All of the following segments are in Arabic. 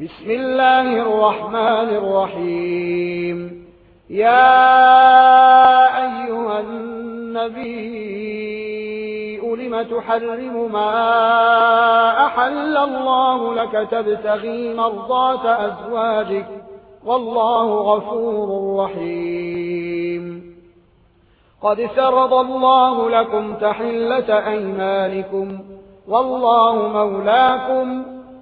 بسم الله الرحمن الرحيم. يا أيها النبي لم تحرم ما أحل الله لك تبتغي مرضات أزواجك؟ والله غفور رحيم. قد سرض الله لكم تحلة أيمانكم والله مولاكم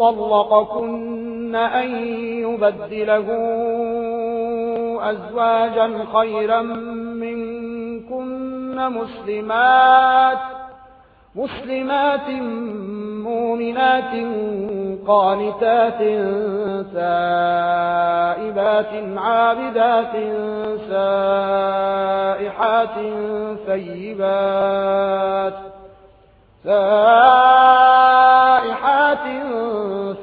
طلقكن أن يبدله أزواجا خيرا منكن مسلمات مسلمات مؤمنات قانتات سائبات عابدات سائحات ثيبات سائحات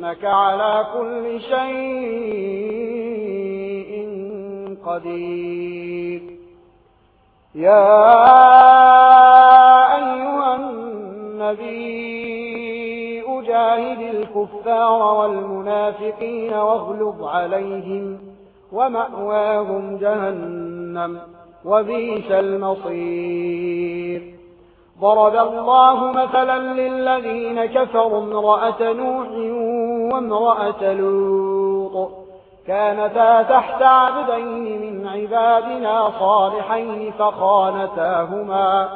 إنك على كل شيء قدير. يا أيها النبي أجاهد الكفار والمنافقين واغلب عليهم ومأواهم جهنم وبيس المصير. ضرب الله مثلا للذين كفروا امرأة نوح وامرأة لوط كانتا تحت عبدين من عبادنا صالحين فخانتاهما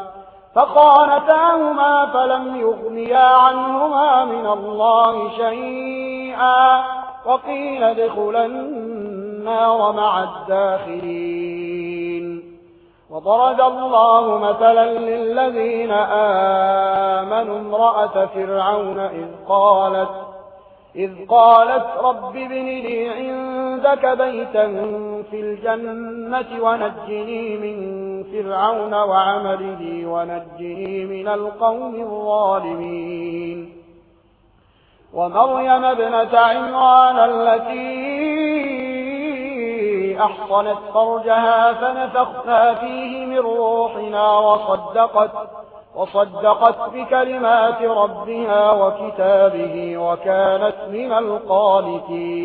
فخانتاهما فلم يغنيا عنهما من الله شيئا وقيل ادخلا النار مع الداخلين وضرب الله مثلا للذين آمنوا امرأة فرعون إذ قالت إذ قالت رب بن لي عندك بيتا في الجنة ونجني من فرعون وعمله ونجني من القوم الظالمين. ومريم ابنة عمران التي أحصنت فرجها فنفخنا فيه من روحنا وصدقت وصدقت بكلمات ربها وكتابه وكانت من القانتين.